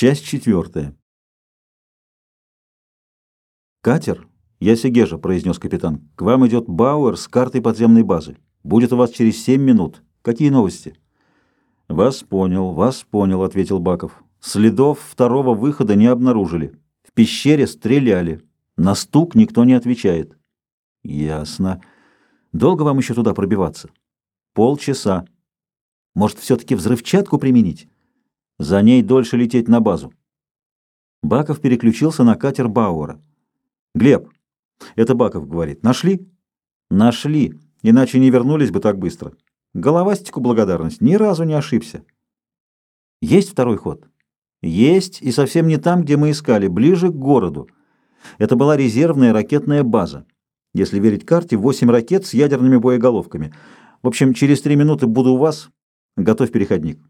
Часть четвертая. «Катер, я Сегежа», — произнес капитан. «К вам идет Бауэр с картой подземной базы. Будет у вас через семь минут. Какие новости?» «Вас понял, вас понял», — ответил Баков. «Следов второго выхода не обнаружили. В пещере стреляли. На стук никто не отвечает». «Ясно. Долго вам еще туда пробиваться?» «Полчаса. Может, все-таки взрывчатку применить?» За ней дольше лететь на базу. Баков переключился на катер Бауэра. «Глеб, это Баков говорит, нашли?» «Нашли, иначе не вернулись бы так быстро. Головастику благодарность, ни разу не ошибся». «Есть второй ход?» «Есть, и совсем не там, где мы искали, ближе к городу. Это была резервная ракетная база. Если верить карте, восемь ракет с ядерными боеголовками. В общем, через три минуты буду у вас. Готовь переходник».